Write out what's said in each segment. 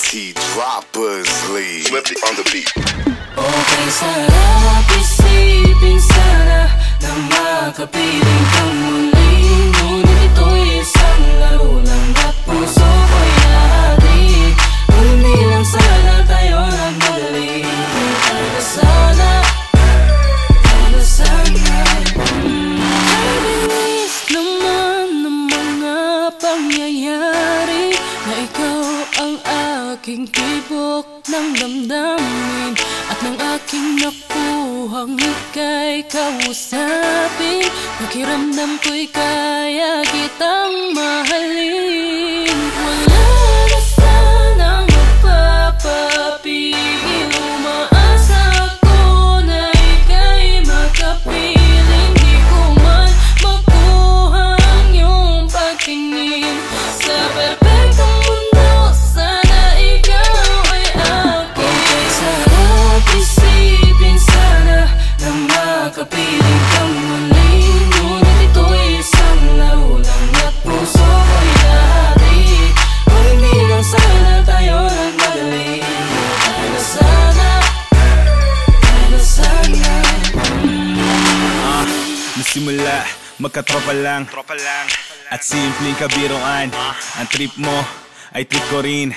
T droppers lead. Swifty on the beat. Aking tibok ng damdamin At ng aking nakuhang ika'y kausapin. Pakiramdam ko'y kaya kitang Nasimula, magkatropa lang. At simpleng kabiruan Ang trip mo ay trip ko rin.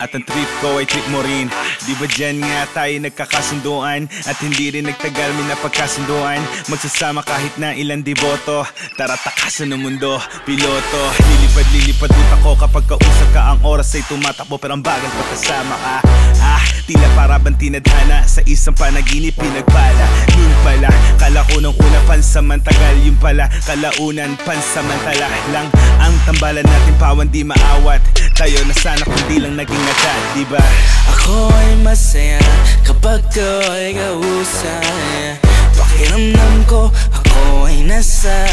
At ang trip ko ay trip mo rin. Di ba dyan nga tayo nagkakasunduan? At hindi rin nagtagal may napagkasunduan. Magsasama kahit na ilang diboto Tara takasan ng mundo Piloto. Lilipad lilipad utak ko kapag ka oras ay tumatakbo pero ang bagal pagkasama ka. Ah, tila para bang tinadhana Sa isang panaginip pinagpala. Yun pala, kala ko nung una pansamantagal Yun pala, kalaunan pansamantala. Lang Ang tambalan natin pawan di maawat. Tayo na sana kundi lang naging agad, di ba? Ako ay masaya kapag ko'y kausap. Pakiramdam ko ako ay nasa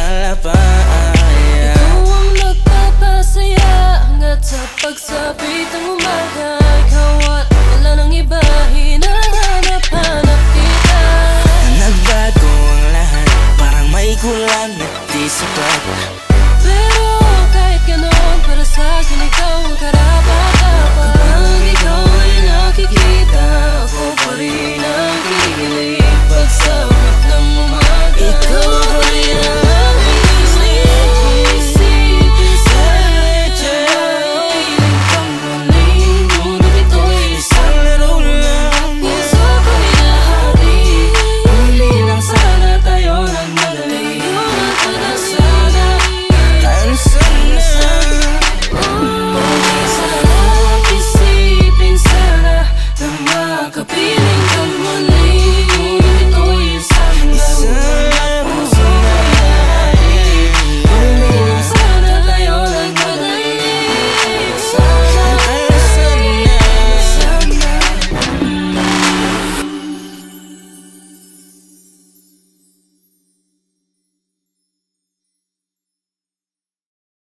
Sa pagsapit ng umaga Ikaw at wala nang iba Hinahanap-hanap kita. Nagbago ang lahat Parang may kulang at di sapat